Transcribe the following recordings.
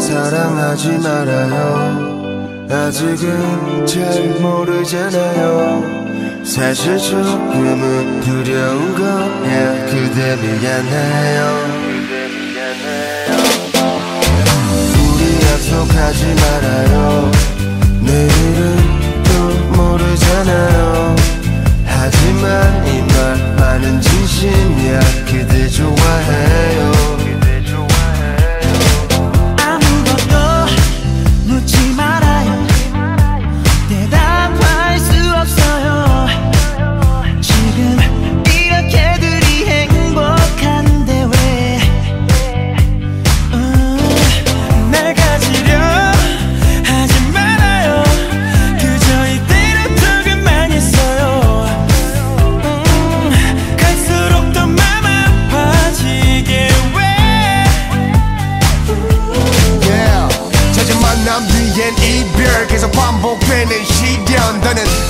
사랑하지 말아요. 아직은 잘 모르잖아요. 사실 조금은 두려운 거야. 그대 미안해요. 우리 약속하지 말아요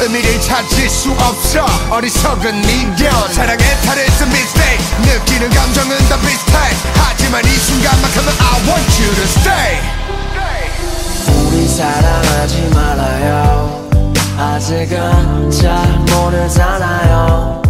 의미를 찾을 수 없어. 어리석은 미련 사랑에 탈했은 mistake. 느끼는 감정은 다 비슷해. 하지만 이 순간만큼은 I want you to stay. 우리 사랑하지 말아요. 아직은 잘 모르잖아요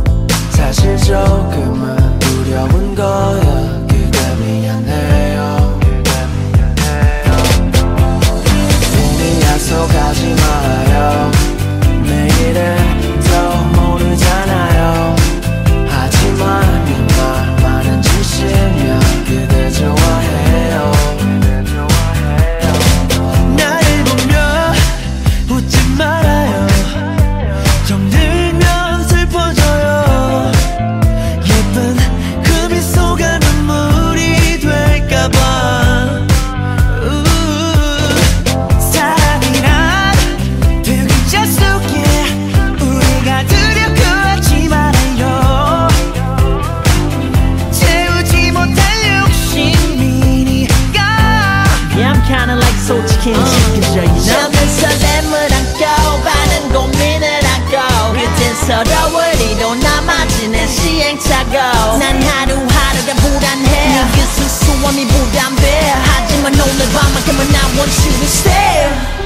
you know 너는 설렘을 안고 많은 고민을 안고 그땐 서러울 리도 남아지는 시행착오. 난 하루하루가 불안해. 네그 수수함이 부담돼. 하지만 오늘 밤만큼은 I want you to stay.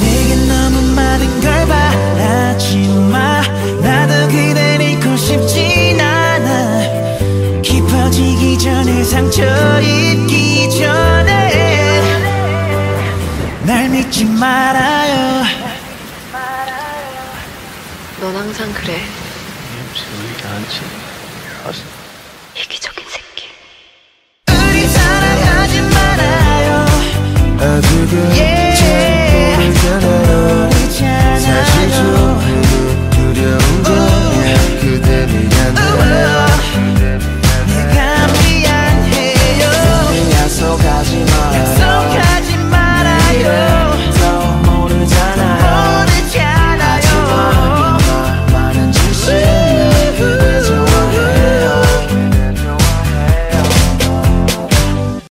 내게 너무 많은 걸 바라지 마 잊지 말아요. 넌 항상 그래. 네, 지금 이게 안지 아,